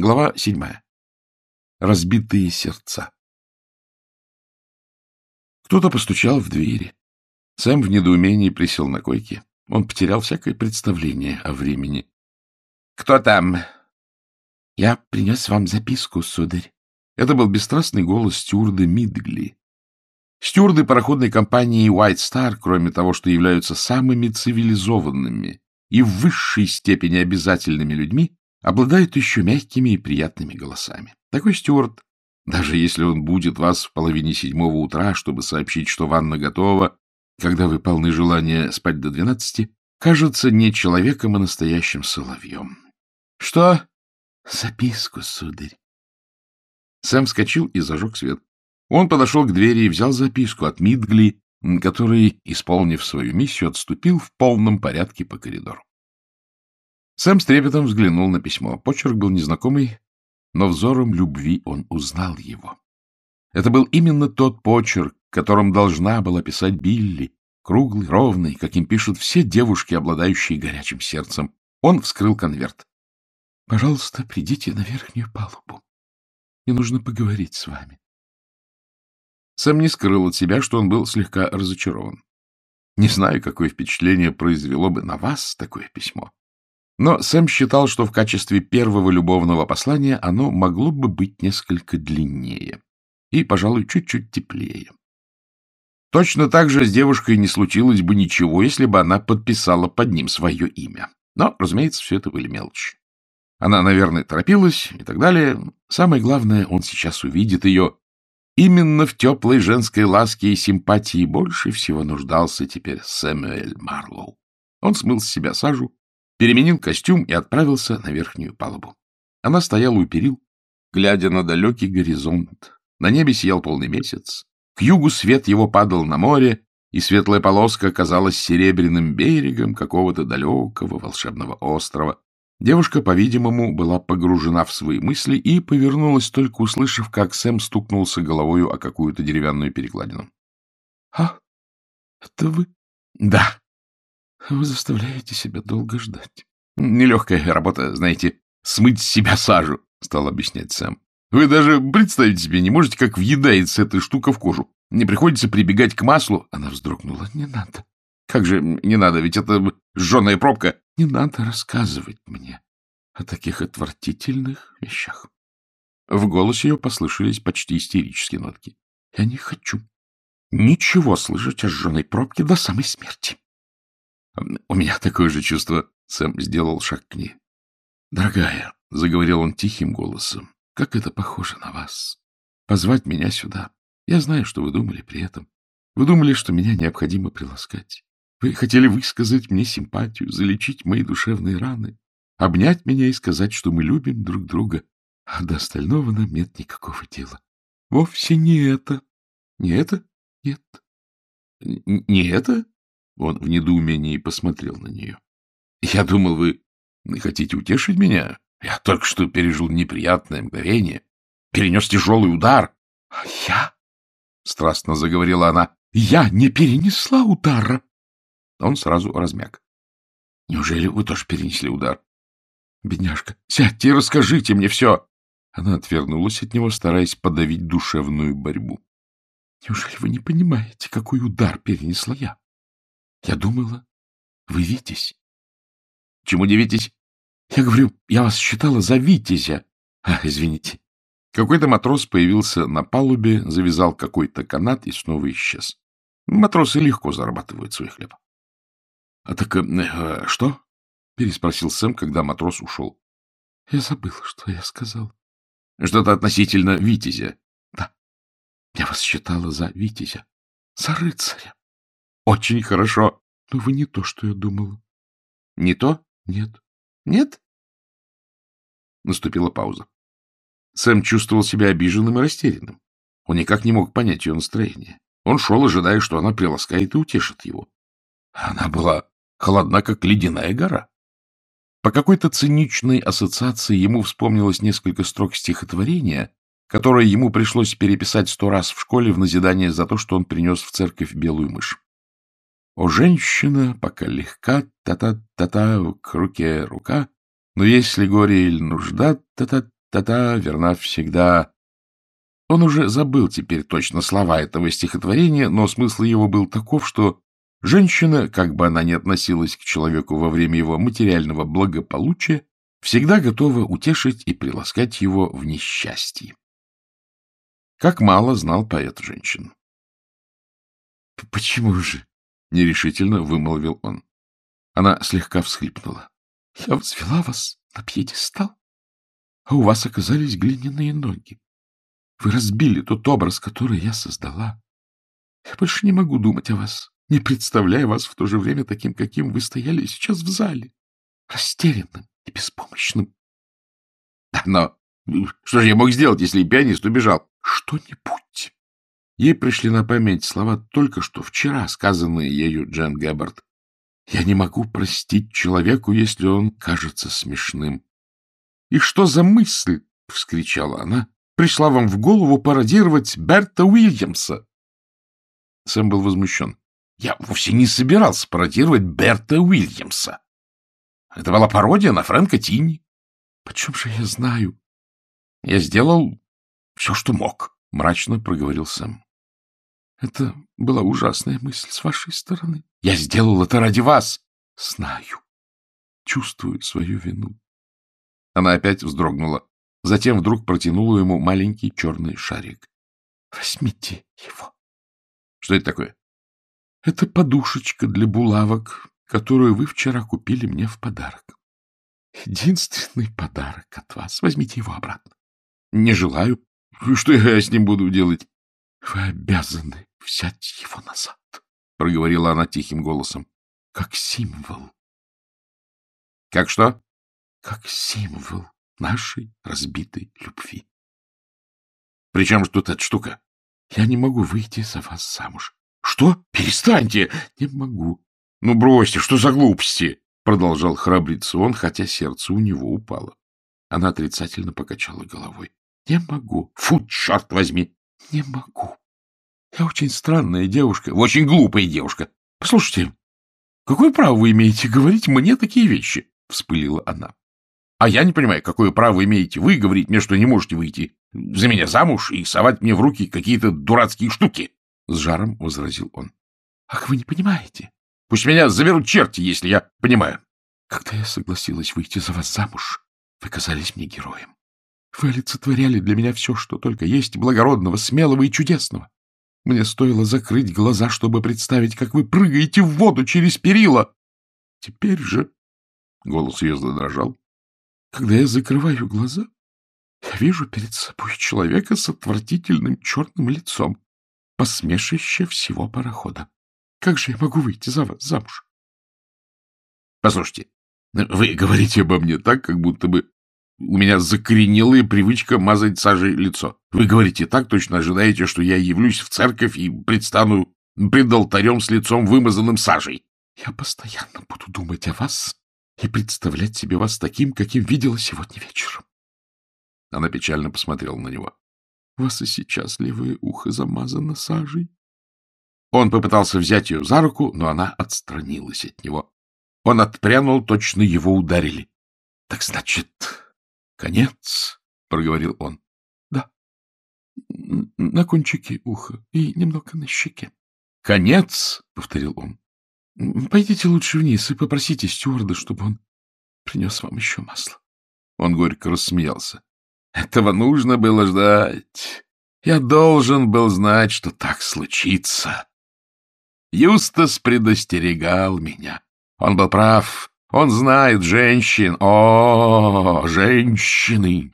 Глава седьмая. Разбитые сердца. Кто-то постучал в двери. Сэм в недоумении присел на койке. Он потерял всякое представление о времени. — Кто там? — Я принес вам записку, сударь. Это был бесстрастный голос стюарда Мидгли. Стюарды пароходной компании White Star, кроме того, что являются самыми цивилизованными и в высшей степени обязательными людьми, обладают еще мягкими и приятными голосами. Такой стюард, даже если он будет вас в половине седьмого утра, чтобы сообщить, что ванна готова, когда вы полны желания спать до двенадцати, кажется не человеком, а настоящим соловьем. — Что? — Записку, сударь. Сэм вскочил и зажег свет. Он подошел к двери и взял записку от Мидгли, который, исполнив свою миссию, отступил в полном порядке по коридору. Сэм с трепетом взглянул на письмо. Почерк был незнакомый, но взором любви он узнал его. Это был именно тот почерк, которым должна была писать Билли, круглый, ровный, каким пишут все девушки, обладающие горячим сердцем. Он вскрыл конверт. — Пожалуйста, придите на верхнюю палубу. Мне нужно поговорить с вами. Сэм не скрыл от себя, что он был слегка разочарован. Не знаю, какое впечатление произвело бы на вас такое письмо. Но Сэм считал, что в качестве первого любовного послания оно могло бы быть несколько длиннее и, пожалуй, чуть-чуть теплее. Точно так же с девушкой не случилось бы ничего, если бы она подписала под ним свое имя. Но, разумеется, все это были мелочи. Она, наверное, торопилась и так далее. Самое главное, он сейчас увидит ее. Именно в теплой женской ласке и симпатии больше всего нуждался теперь Сэмюэль Марлоу. Он смыл с себя сажу, переменил костюм и отправился на верхнюю палубу. Она стояла у перил, глядя на далекий горизонт. На небе сиял полный месяц. К югу свет его падал на море, и светлая полоска казалась серебряным берегом какого-то далекого волшебного острова. Девушка, по-видимому, была погружена в свои мысли и повернулась, только услышав, как Сэм стукнулся головою о какую-то деревянную перекладину. — А, это вы? — Да, вы заставляете себя долго ждать. Нелегкая работа, знаете, смыть с себя сажу, — стал объяснять Сэм. Вы даже представить себе не можете, как въедается эта штука в кожу. Мне приходится прибегать к маслу. Она вздрогнула. Не надо. Как же не надо, ведь это жженая пробка. Не надо рассказывать мне о таких отвратительных вещах. В голосе ее послышались почти истерические нотки. Я не хочу ничего слышать о жженой пробке до самой смерти. — У меня такое же чувство. Сэм сделал шаг к ней. — Дорогая, — заговорил он тихим голосом, — как это похоже на вас. Позвать меня сюда. Я знаю, что вы думали при этом. Вы думали, что меня необходимо приласкать. Вы хотели высказать мне симпатию, залечить мои душевные раны, обнять меня и сказать, что мы любим друг друга, а до остального нам нет никакого дела. Вовсе не это. Не это? Нет. Не это? Он в недоумении посмотрел на нее. — Я думал, вы хотите утешить меня? Я только что пережил неприятное мгновение, перенес тяжелый удар. — А я? — страстно заговорила она. — Я не перенесла удара. Он сразу размяк. — Неужели вы тоже перенесли удар? — Бедняжка, сядьте и расскажите мне все. Она отвернулась от него, стараясь подавить душевную борьбу. — Неужели вы не понимаете, какой удар перенесла я? Я думала, вы Витязь. Чему не Витязь? Я говорю, я вас считала за Витязя. А, извините. Какой-то матрос появился на палубе, завязал какой-то канат и снова исчез. Матросы легко зарабатывают свой хлеб. — А так э, что? — переспросил Сэм, когда матрос ушел. — Я забыл, что я сказал. — Что-то относительно Витязя. — Да. Я вас считала за Витязя. За рыцаря. Очень хорошо. Но вы не то, что я думала. Не то? Нет. Нет? Наступила пауза. Сэм чувствовал себя обиженным и растерянным. Он никак не мог понять ее настроение. Он шел, ожидая, что она приласкает и утешит его. Она была холодна, как ледяная гора. По какой-то циничной ассоциации ему вспомнилось несколько строк стихотворения, которое ему пришлось переписать сто раз в школе в назидание за то, что он принес в церковь белую мышь. О, женщина, пока легка, та-та-та-та, к руке рука, но если горе или нужда, та-та, та-та верна всегда. Он уже забыл теперь точно слова этого стихотворения, но смысл его был таков, что женщина, как бы она ни относилась к человеку во время его материального благополучия, всегда готова утешить и приласкать его в несчастье. Как мало знал поэт женщин. — Почему же? — нерешительно вымолвил он. Она слегка всхлипнула. — Я взвела вас на пьедестал, а у вас оказались глиняные ноги. Вы разбили тот образ, который я создала. Я больше не могу думать о вас, не представляя вас в то же время таким, каким вы стояли сейчас в зале, растерянным и беспомощным. — Но что же я мог сделать, если пианист убежал? — Что-нибудь. Ей пришли на память слова только что вчера, сказанные ею Джен Гэббард. Я не могу простить человеку, если он кажется смешным. — И что за мысль? — вскричала она. — Пришла вам в голову пародировать Берта Уильямса. Сэм был возмущен. Я вовсе не собирался пародировать Берта Уильямса. Это была пародия на Фрэнка Тинни. — Почем же я знаю? — Я сделал все, что мог, — мрачно проговорил Сэм. — Это была ужасная мысль с вашей стороны. Я сделал это ради вас. Знаю. Чувствую свою вину. Она опять вздрогнула. Затем вдруг протянула ему маленький черный шарик. — Возьмите его. — Что это такое? — Это подушечка для булавок, которую вы вчера купили мне в подарок. Единственный подарок от вас. Возьмите его обратно. — Не желаю. Что я с ним буду делать? — Вы обязаны взять его назад, — проговорила она тихим голосом, — как символ. — Как что? — Как символ нашей разбитой любви. — Причем же тут эта штука? — Я не могу выйти за вас замуж. — Что? Перестаньте! — Не могу. — Ну, бросьте, что за глупости? — продолжал храбриться он, хотя сердце у него упало. Она отрицательно покачала головой. — Не могу. Фу, черт возьми! Не могу. Я очень странная девушка, очень глупая девушка. Послушайте, какое право вы имеете говорить мне такие вещи? — вспылила она. — А я не понимаю, какое право имеете вы говорить мне, что не можете выйти за меня замуж и совать мне в руки какие-то дурацкие штуки? — с жаром возразил он. — Ах, вы не понимаете. Пусть меня заберут черти, если я понимаю. Когда я согласилась выйти за вас замуж, вы казались мне героем. Вы олицетворяли для меня все, что только есть благородного, смелого и чудесного. Мне стоило закрыть глаза, чтобы представить, как вы прыгаете в воду через перила. Теперь же... Голос ее задрожал. Когда я закрываю глаза, я вижу перед собой человека с отвратительным черным лицом, посмешище всего парохода. Как же я могу выйти за вас замуж? Послушайте, вы говорите обо мне так, как будто бы у меня закоренелая привычка мазать сажей лицо. Вы говорите так, точно ожидаете, что я явлюсь в церковь и предстану пред алтарем с лицом, вымазанным сажей. Я постоянно буду думать о вас и представлять себе вас таким, каким видела сегодня вечером. Она печально посмотрела на него. — У вас и сейчас левое ухо замазано сажей. Он попытался взять ее за руку, но она отстранилась от него. Он отпрянул, точно его ударили. — Так значит, конец, — проговорил он. — Да. На кончике уха и немного на щеке. — Конец, — повторил он. — Пойдите лучше вниз и попросите стюарда, чтобы он принес вам еще масло. Он горько рассмеялся. — Этого нужно было ждать. Я должен был знать, что так случится. Юстас предостерегал меня. Он был прав. Он знает женщин. О, женщины!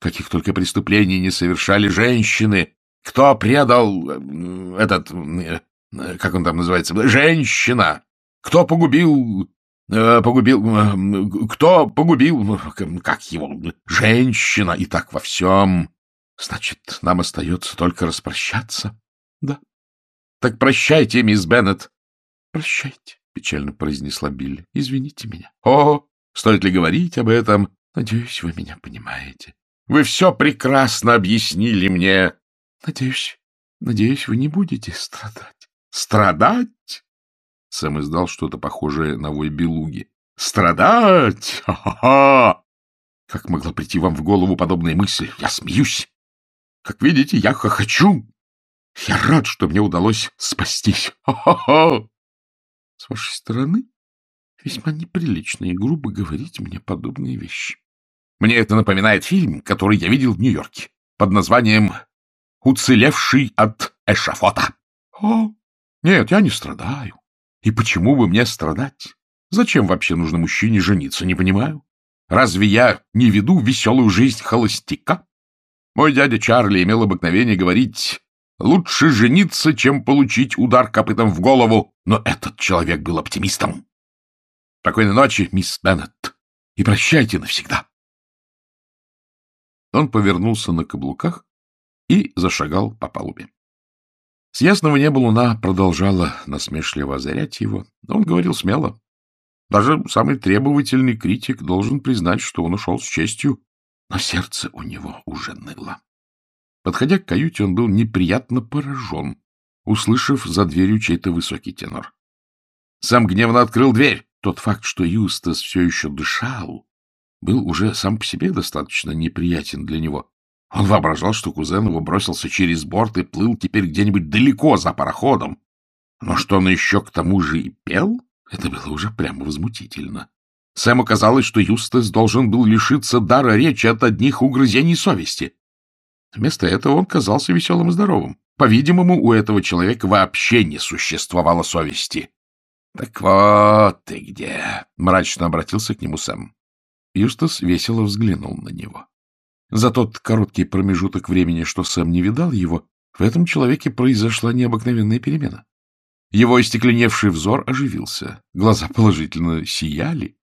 Каких только преступлений не совершали женщины. Кто предал э, этот... Э, как он там называется? Женщина! Кто погубил... Э, погубил... Кто погубил... Как его? Женщина! И так во всем. Значит, нам остается только распрощаться? Да. Так прощайте, мисс Беннет. Прощайте, печально произнесла Билли. Извините меня. О, стоит ли говорить об этом? Надеюсь, вы меня понимаете. Вы все прекрасно объяснили мне. Надеюсь, надеюсь, вы не будете страдать. Страдать? Сэм издал что-то похожее на вой белуги. Страдать? Ха-ха-ха! Как могла прийти вам в голову подобная мысль? Я смеюсь. Как видите, я хохочу. Я рад, что мне удалось спастись. Хо-хо-хо! С вашей стороны весьма неприлично и грубо говорить мне подобные вещи. Мне это напоминает фильм, который я видел в Нью-Йорке под названием «Уцелевший от эшафота». О, нет, я не страдаю. И почему бы мне страдать? Зачем вообще нужно мужчине жениться, не понимаю. Разве я не веду веселую жизнь холостяка? Мой дядя Чарли имел обыкновение говорить «Лучше жениться, чем получить удар копытом в голову», но этот человек был оптимистом. Спокойной ночи, мисс Беннет, и прощайте навсегда. Он повернулся на каблуках и зашагал по палубе. С ясного неба луна продолжала насмешливо озарять его, но он говорил смело. Даже самый требовательный критик должен признать, что он ушел с честью, но сердце у него уже ныло. Подходя к каюте, он был неприятно поражен, услышав за дверью чей-то высокий тенор. Сам гневно открыл дверь. Тот факт, что Юстас все еще дышал, был уже сам по себе достаточно неприятен для него. Он воображал, что кузен его бросился через борт и плыл теперь где-нибудь далеко за пароходом. Но что он еще к тому же и пел, это было уже прямо возмутительно. Сэму казалось, что Юстас должен был лишиться дара речи от одних угрызений совести. Вместо этого он казался веселым и здоровым. По-видимому, у этого человека вообще не существовало совести. — Так вот ты где! — мрачно обратился к нему Сэм. Юстас весело взглянул на него. За тот короткий промежуток времени, что Сэм не видал его, в этом человеке произошла необыкновенная перемена. Его истекленевший взор оживился, глаза положительно сияли.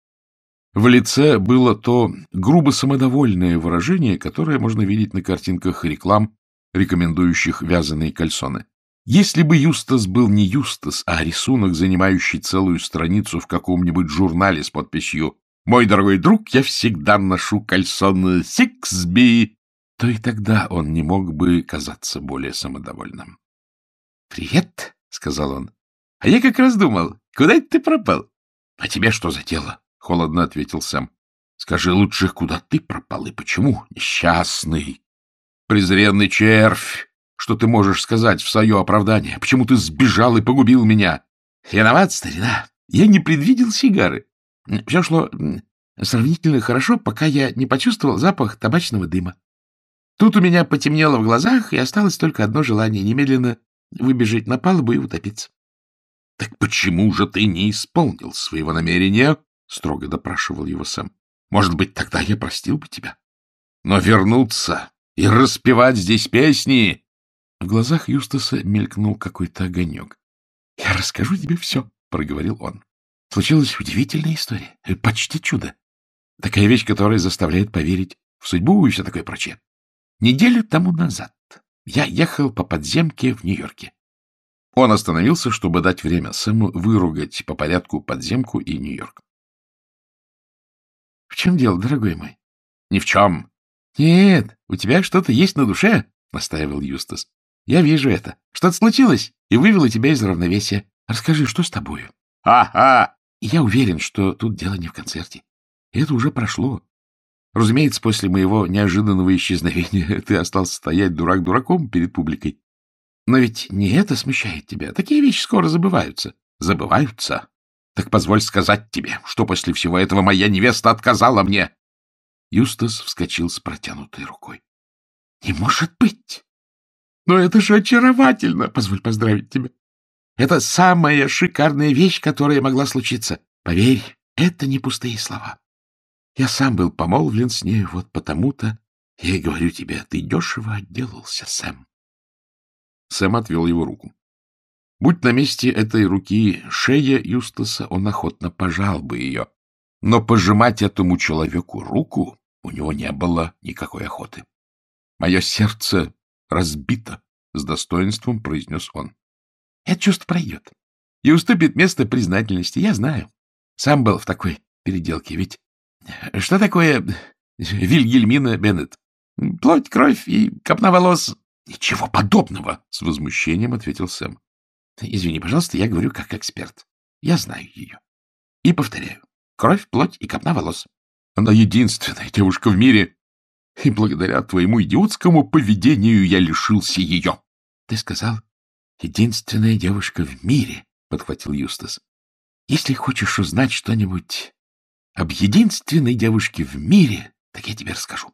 В лице было то грубо самодовольное выражение, которое можно видеть на картинках реклам, рекомендующих вязаные кальсоны. Если бы Юстас был не Юстас, а рисунок, занимающий целую страницу в каком-нибудь журнале с подписью мой дорогой друг, я всегда ношу кальсоны Сиксби, то и тогда он не мог бы казаться более самодовольным. — Привет, — сказал он. — А я как раз думал, куда это ты пропал? — А тебе что за дело? — холодно ответил Сэм. — Скажи лучше, куда ты пропал и почему? Несчастный, презренный червь. Что ты можешь сказать в свое оправдание? Почему ты сбежал и погубил меня? — Виноват, старина. Я не предвидел сигары. Все шло сравнительно хорошо, пока я не почувствовал запах табачного дыма. Тут у меня потемнело в глазах, и осталось только одно желание — немедленно выбежать на палубу и утопиться. — Так почему же ты не исполнил своего намерения? — строго допрашивал его Сэм. — Может быть, тогда я простил бы тебя. Но вернуться и распевать здесь песни... В глазах Юстаса мелькнул какой-то огонек. — Я расскажу тебе все, — проговорил он. Случилась удивительная история, э, почти чудо. Такая вещь, которая заставляет поверить в судьбу и все такое прочее. Неделю тому назад я ехал по подземке в Нью-Йорке. Он остановился, чтобы дать время Сэму выругать по порядку подземку и Нью-Йорк. — В чем дело, дорогой мой? — Ни в чем. — Нет, у тебя что-то есть на душе, — настаивал Юстас. — Я вижу это. Что-то случилось и вывело тебя из равновесия. Расскажи, что с тобою? — Ха-ха! Я уверен, что тут дело не в концерте. Это уже прошло. Разумеется, после моего неожиданного исчезновения ты остался стоять дурак дураком перед публикой. Но ведь не это смущает тебя. Такие вещи скоро забываются. Забываются? Так позволь сказать тебе, что после всего этого моя невеста отказала мне. Юстас вскочил с протянутой рукой. — Не может быть! Но это же очаровательно! Позволь поздравить тебя. Это самая шикарная вещь, которая могла случиться. Поверь, это не пустые слова. Я сам был помолвлен с ней, вот потому-то я и говорю тебе, ты дешево отделался, Сэм. Сэм отвел его руку. Будь на месте этой руки шея Юстаса, он охотно пожал бы ее. Но пожимать этому человеку руку у него не было никакой охоты. — Мое сердце разбито, — с достоинством произнес он. Это чувство пройдет. И уступит место признательности. Я знаю. Сам был в такой переделке. Ведь что такое Вильгельмина Беннет? Плоть, кровь и копна волос. Ничего подобного, с возмущением ответил Сэм. Извини, пожалуйста, я говорю как эксперт. Я знаю ее. И повторяю. Кровь, плоть и копна волос. Она единственная девушка в мире, и благодаря твоему идиотскому поведению я лишился ее. — Ты сказал, единственная девушка в мире, — подхватил Юстас. — Если хочешь узнать что-нибудь об единственной девушке в мире, так я тебе расскажу.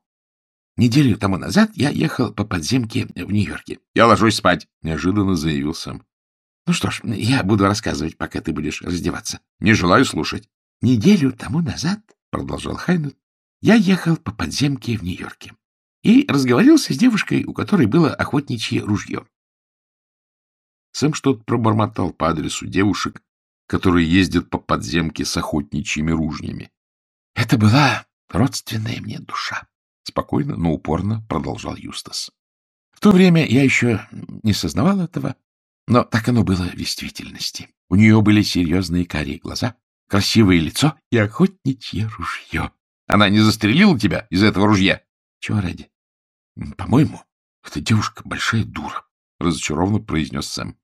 Неделю тому назад я ехал по подземке в Нью-Йорке. — Я ложусь спать, — неожиданно заявил сам. — Ну что ж, я буду рассказывать, пока ты будешь раздеваться. — Не желаю слушать. — Неделю тому назад, — продолжал Хайнет, — я ехал по подземке в Нью-Йорке и разговорился с девушкой, у которой было охотничье ружье. Сэм что-то пробормотал по адресу девушек, которые ездят по подземке с охотничьими ружьями. Это была родственная мне душа. Спокойно, но упорно продолжал Юстас. В то время я еще не сознавал этого, но так оно было в действительности. У нее были серьезные карие глаза, красивое лицо и охотничье ружье. Она не застрелила тебя из этого ружья? Чего ради? По-моему, эта девушка большая дура, разочарованно произнес Сэм.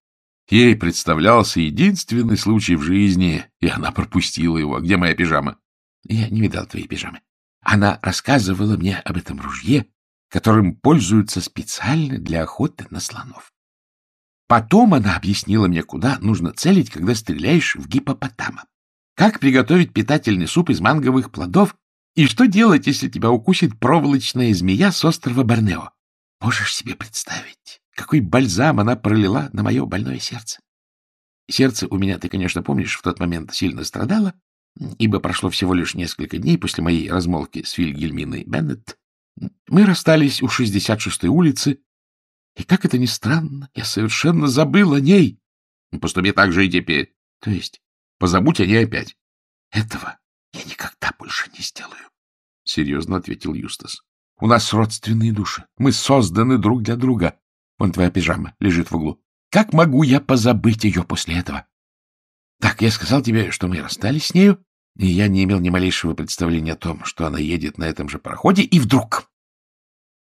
Ей представлялся единственный случай в жизни, и она пропустила его. Где моя пижама? Я не видал твоей пижамы. Она рассказывала мне об этом ружье, которым пользуются специально для охоты на слонов. Потом она объяснила мне, куда нужно целить, когда стреляешь в гипопотама. Как приготовить питательный суп из манговых плодов и что делать, если тебя укусит проволочная змея с острова Борнео. Можешь себе представить, какой бальзам она пролила на мое больное сердце. Сердце у меня, ты, конечно, помнишь, в тот момент сильно страдало, ибо прошло всего лишь несколько дней после моей размолвки с Вильгельминой Беннет. Мы расстались у 66-й улицы, и, как это ни странно, я совершенно забыл о ней. Поступи так же и теперь. То есть, позабудь о ней опять. Этого я никогда больше не сделаю, — серьезно ответил Юстас. У нас родственные души. Мы созданы друг для друга. Вон твоя пижама лежит в углу. Как могу я позабыть ее после этого? Так, я сказал тебе, что мы расстались с нею, и я не имел ни малейшего представления о том, что она едет на этом же пароходе, и вдруг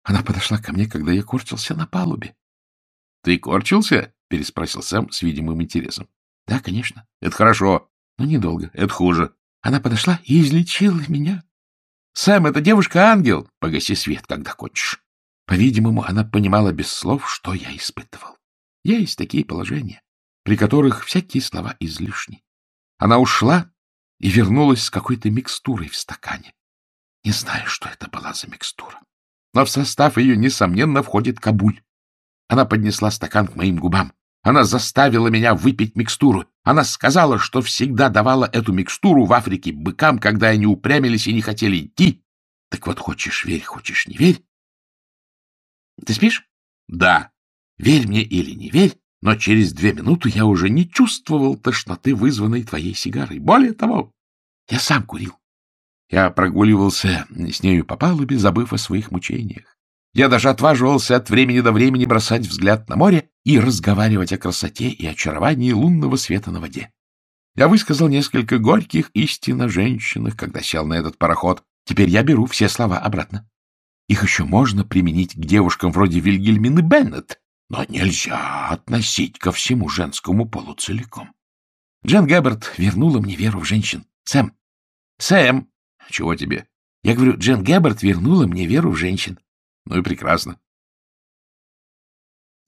она подошла ко мне, когда я корчился на палубе. — Ты корчился? — переспросил Сэм с видимым интересом. — Да, конечно. — Это хорошо, но недолго. Это хуже. Она подошла и излечила меня. — Сэм, эта девушка-ангел. Погаси свет, когда кончишь. По-видимому, она понимала без слов, что я испытывал. Есть такие положения, при которых всякие слова излишни. Она ушла и вернулась с какой-то микстурой в стакане. Не знаю, что это была за микстура, но в состав ее, несомненно, входит кабуль. Она поднесла стакан к моим губам. Она заставила меня выпить микстуру. Она сказала, что всегда давала эту микстуру в Африке быкам, когда они упрямились и не хотели идти. Так вот, хочешь верь, хочешь не верь. Ты спишь? Да. Верь мне или не верь, но через две минуты я уже не чувствовал тошноты, вызванной твоей сигарой. Более того, я сам курил. Я прогуливался с нею по палубе, забыв о своих мучениях. Я даже отваживался от времени до времени бросать взгляд на море и разговаривать о красоте и очаровании лунного света на воде. Я высказал несколько горьких истин о женщинах, когда сел на этот пароход. Теперь я беру все слова обратно. Их еще можно применить к девушкам вроде Вильгельмины Беннет, но нельзя относить ко всему женскому полу целиком. Джен Гэбберт вернула мне веру в женщин. Сэм! Сэм! Чего тебе? Я говорю, Джен Гэбберт вернула мне веру в женщин. Ну и прекрасно.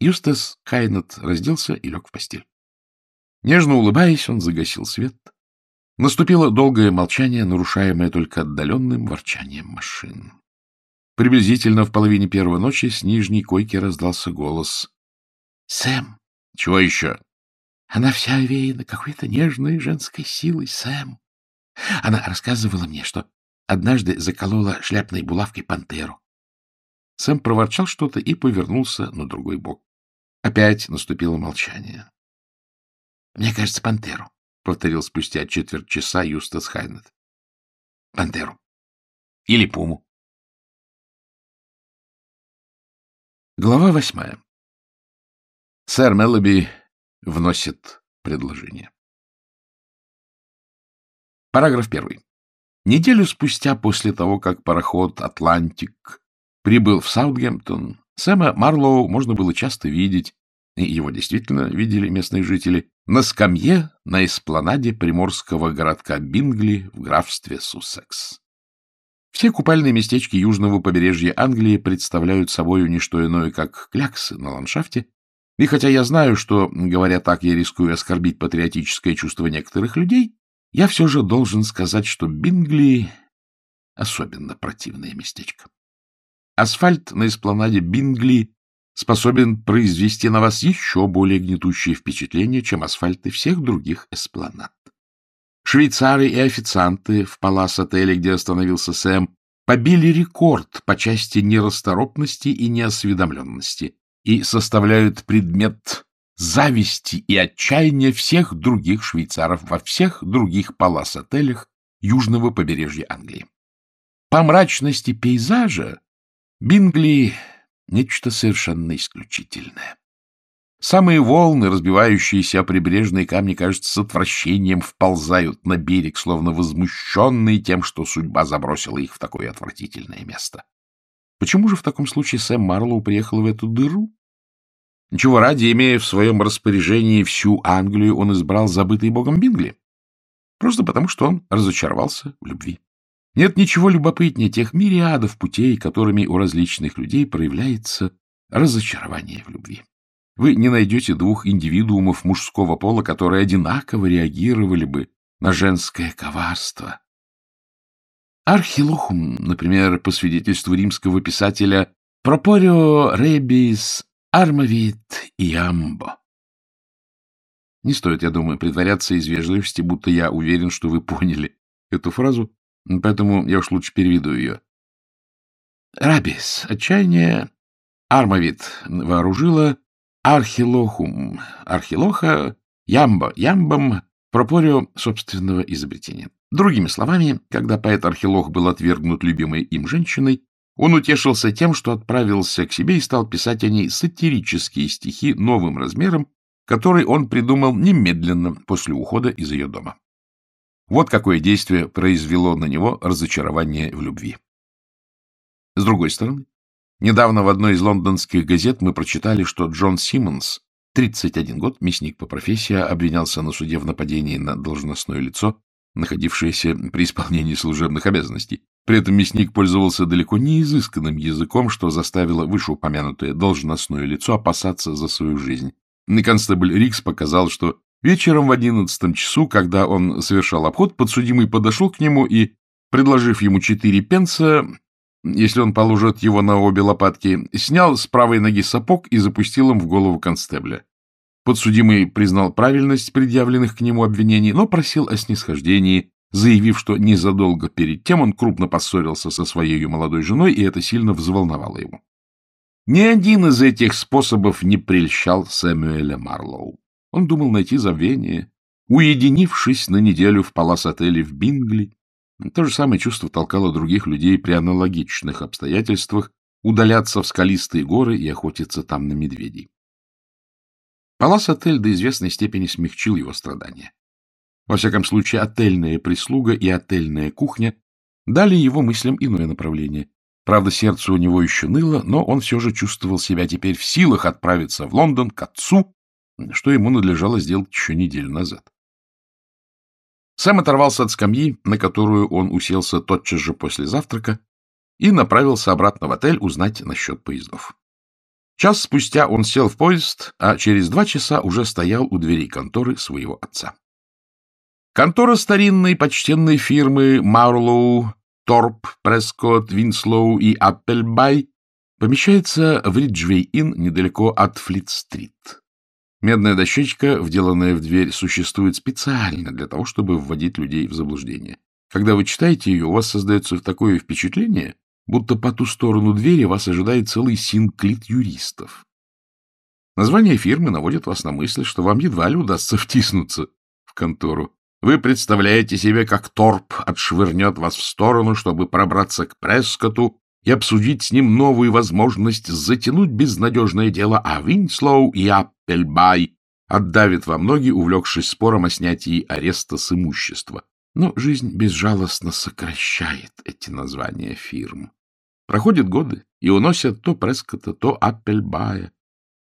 Юстас Хайнет разделся и лег в постель. Нежно улыбаясь, он загасил свет. Наступило долгое молчание, нарушаемое только отдаленным ворчанием машин. Приблизительно в половине первой ночи с нижней койки раздался голос. — Сэм! — Чего еще? — Она вся овеяна какой-то нежной женской силой, Сэм. Она рассказывала мне, что однажды заколола шляпной булавкой пантеру. Сэм проворчал что-то и повернулся на другой бок. Опять наступило молчание. — Мне кажется, пантеру, — повторил спустя четверть часа Юстас Хайнет. — Пантеру. Или пуму. Глава восьмая. Сэр Меллоби вносит предложение. Параграф первый. Неделю спустя после того, как пароход «Атлантик» прибыл в Саутгемптон, Сэма Марлоу можно было часто видеть, и его действительно видели местные жители, на скамье на эспланаде приморского городка Бингли в графстве Суссекс. Все купальные местечки южного побережья Англии представляют собой не что иное, как кляксы на ландшафте, и хотя я знаю, что, говоря так, я рискую оскорбить патриотическое чувство некоторых людей, я все же должен сказать, что Бингли — особенно противное местечко. Асфальт на эспланаде Бингли способен произвести на вас еще более гнетущее впечатление, чем асфальты всех других эспланад. Швейцары и официанты в палас-отеле, где остановился Сэм, побили рекорд по части нерасторопности и неосведомленности и составляют предмет зависти и отчаяния всех других швейцаров во всех других палас-отелях южного побережья Англии. По мрачности пейзажа Бингли — нечто совершенно исключительное. Самые волны, разбивающиеся о прибрежные камни, кажется, с отвращением вползают на берег, словно возмущенные тем, что судьба забросила их в такое отвратительное место. Почему же в таком случае Сэм Марлоу приехал в эту дыру? Ничего ради, имея в своем распоряжении всю Англию, он избрал забытый богом Бингли. Просто потому, что он разочаровался в любви. Нет ничего любопытнее тех мириадов путей, которыми у различных людей проявляется разочарование в любви. Вы не найдете двух индивидуумов мужского пола, которые одинаково реагировали бы на женское коварство. Архилохум, например, по свидетельству римского писателя Пропорио Ребис Армавит Ямбо. Не стоит, я думаю, притворяться из вежливости, будто я уверен, что вы поняли эту фразу, поэтому я уж лучше переведу ее. Рабис, отчаяние, Армавит вооружила, Архилохум, Архилоха, Ямбо, Ямбом, пропорио собственного изобретения. Другими словами, когда поэт Архилох был отвергнут любимой им женщиной, он утешился тем, что отправился к себе и стал писать о ней сатирические стихи новым размером, который он придумал немедленно после ухода из ее дома. Вот какое действие произвело на него разочарование в любви. С другой стороны, недавно в одной из лондонских газет мы прочитали, что Джон Симмонс, 31 год, мясник по профессии, обвинялся на суде в нападении на должностное лицо, находившееся при исполнении служебных обязанностей. При этом мясник пользовался далеко не изысканным языком, что заставило вышеупомянутое должностное лицо опасаться за свою жизнь. Констебль Рикс показал, что вечером в одиннадцатом часу, когда он совершал обход, подсудимый подошел к нему и, предложив ему четыре пенса, если он положит его на обе лопатки, снял с правой ноги сапог и запустил им в голову констебля. Подсудимый признал правильность предъявленных к нему обвинений, но просил о снисхождении, заявив, что незадолго перед тем он крупно поссорился со своей молодой женой, и это сильно взволновало его. Ни один из этих способов не прельщал Сэмюэля Марлоу. Он думал найти забвение, уединившись на неделю в палас-отеле в Бингли. То же самое чувство толкало других людей при аналогичных обстоятельствах удаляться в скалистые горы и охотиться там на медведей. Палас-отель до известной степени смягчил его страдания. Во всяком случае, отельная прислуга и отельная кухня дали его мыслям иное направление. Правда, сердце у него еще ныло, но он все же чувствовал себя теперь в силах отправиться в Лондон к отцу, что ему надлежало сделать еще неделю назад. Сам оторвался от скамьи, на которую он уселся тотчас же после завтрака, и направился обратно в отель узнать насчет поездов. Час спустя он сел в поезд, а через два часа уже стоял у дверей конторы своего отца. Контора старинной почтенной фирмы Марлоу, Торп, Прескотт, Винслоу и Аппельбай помещается в Риджвей-Инн недалеко от Флит-стрит. Медная дощечка, вделанная в дверь, существует специально для того, чтобы вводить людей в заблуждение. Когда вы читаете ее, у вас создается такое впечатление, будто по ту сторону двери вас ожидает целый синклит юристов. Название фирмы наводит вас на мысль, что вам едва ли удастся втиснуться в контору. Вы представляете себе, как Торп отшвырнет вас в сторону, чтобы пробраться к Прескоту и обсудить с ним новую возможность затянуть безнадежное дело, а Винслоу и Аппельбай отдавит вам ноги, увлекшись спором о снятии ареста с имущества. Но жизнь безжалостно сокращает эти названия фирм. Проходят годы, и уносят то Прескота, то Аппельбая.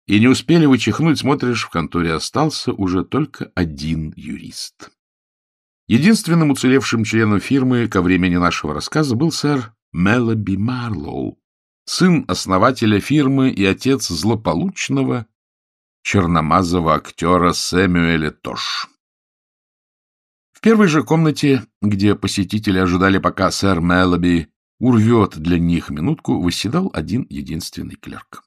И не успели вы чихнуть, смотришь, в конторе остался уже только один юрист. Единственным уцелевшим членом фирмы ко времени нашего рассказа был сэр Мелоби Марлоу, сын основателя фирмы и отец злополучного черномазого актера Сэмюэля Тош. В первой же комнате, где посетители ожидали, пока сэр Мелоби урвет для них минутку, восседал один единственный клерк.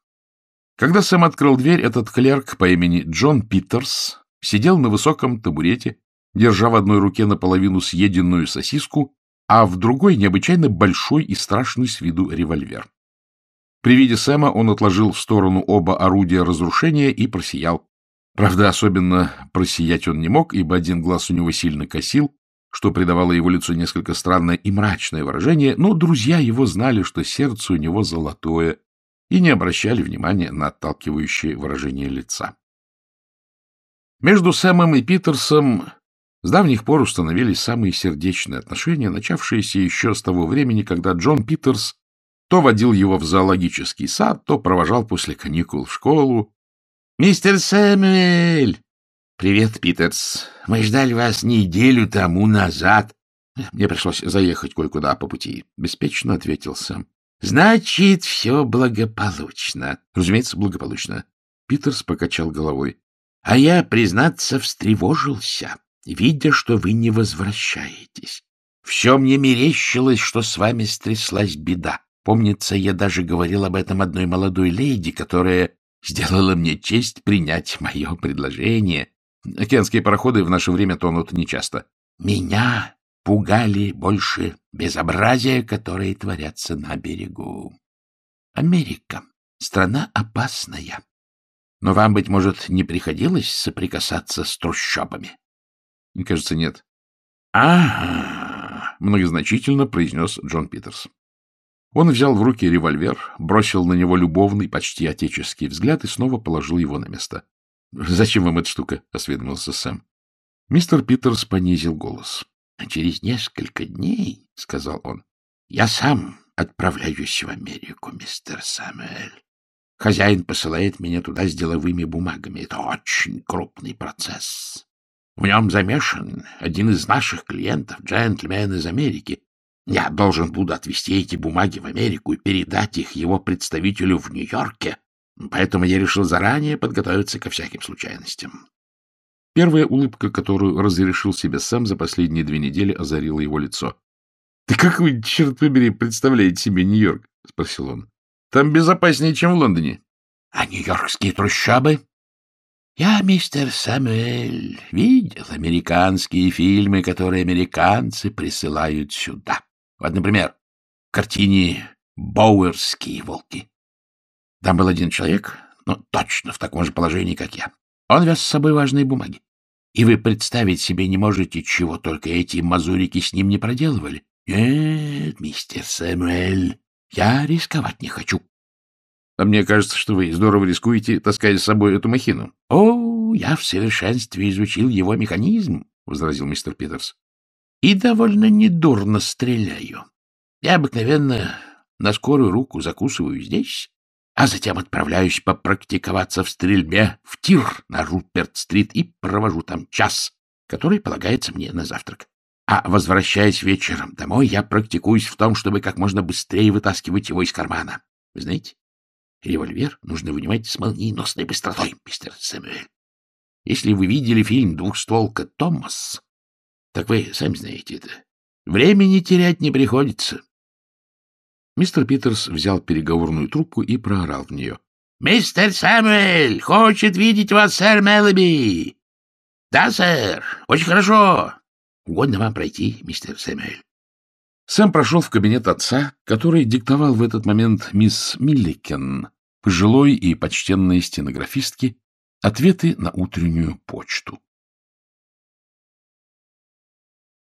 Когда Сэм открыл дверь, этот клерк по имени Джон Питерс сидел на высоком табурете, держа в одной руке наполовину съеденную сосиску, а в другой необычайно большой и страшный с виду револьвер. При виде Сэма он отложил в сторону оба орудия разрушения и просиял. Правда, особенно просиять он не мог, ибо один глаз у него сильно косил, что придавало его лицу несколько странное и мрачное выражение, но друзья его знали, что сердце у него золотое, и не обращали внимания на отталкивающее выражение лица. Между Сэмом и Питерсом с давних пор установились самые сердечные отношения, начавшиеся еще с того времени, когда Джон Питерс то водил его в зоологический сад, то провожал после каникул в школу. — Мистер Сэмюэль! — Привет, Питерс. Мы ждали вас неделю тому назад. Мне пришлось заехать кое-куда по пути. Беспечно ответил Сэм. — Значит, все благополучно. — Разумеется, благополучно. Питерс покачал головой. — А я, признаться, встревожился, видя, что вы не возвращаетесь. Все мне мерещилось, что с вами стряслась беда. Помнится, я даже говорил об этом одной молодой леди, которая сделала мне честь принять мое предложение. Океанские пароходы в наше время тонут нечасто. Меня пугали больше безобразия, которые творятся на берегу. Америка — страна опасная. Но вам, быть может, не приходилось соприкасаться с трущобами? — Кажется, нет. — Ага, — многозначительно произнес Джон Питерс. Он взял в руки револьвер, бросил на него любовный, почти отеческий взгляд и снова положил его на место. — Зачем вам эта штука? — осведомился Сэм. Мистер Питерс понизил голос. — Через несколько дней, — сказал он, — я сам отправляюсь в Америку, мистер Самуэль. Хозяин посылает меня туда с деловыми бумагами. Это очень крупный процесс. В нем замешан один из наших клиентов, джентльмен из Америки. Я должен буду отвезти эти бумаги в Америку и передать их его представителю в Нью-Йорке, поэтому я решил заранее подготовиться ко всяким случайностям. Первая улыбка, которую разрешил себе сам за последние две недели, озарила его лицо. — Да как вы, черт побери, представляете себе Нью-Йорк? — спросил он. — Там безопаснее, чем в Лондоне. — А нью-йоркские трущобы? — Я, мистер Самуэль, видел американские фильмы, которые американцы присылают сюда. Вот, например, в картине «Боуэрские волки». Там был один человек, ну, точно в таком же положении, как я. Он вез с собой важные бумаги. И вы представить себе не можете, чего только эти мазурики с ним не проделывали. Нет, мистер Сэмюэль, я рисковать не хочу. А мне кажется, что вы здорово рискуете, таская с собой эту махину. — О, я в совершенстве изучил его механизм, — возразил мистер Питерс. — И довольно недурно стреляю. Я обыкновенно на скорую руку закусываю здесь, а затем отправляюсь попрактиковаться в стрельбе в тир на Руперт-стрит и провожу там час, который полагается мне на завтрак. А возвращаясь вечером домой, я практикуюсь в том, чтобы как можно быстрее вытаскивать его из кармана. Вы знаете, револьвер нужно вынимать с молниеносной быстротой, мистер Сэмюэль. Если вы видели фильм «Двухстволка Томас», так вы сами знаете это. Времени терять не приходится. Мистер Питерс взял переговорную трубку и проорал в нее. — Мистер Сэмюэль хочет видеть вас, сэр Меллоби. — Да, сэр, очень хорошо. Угодно вам пройти, мистер Сэмюэль. Сэм прошел в кабинет отца, который диктовал в этот момент мисс Милликен, пожилой и почтенной стенографистке, ответы на утреннюю почту.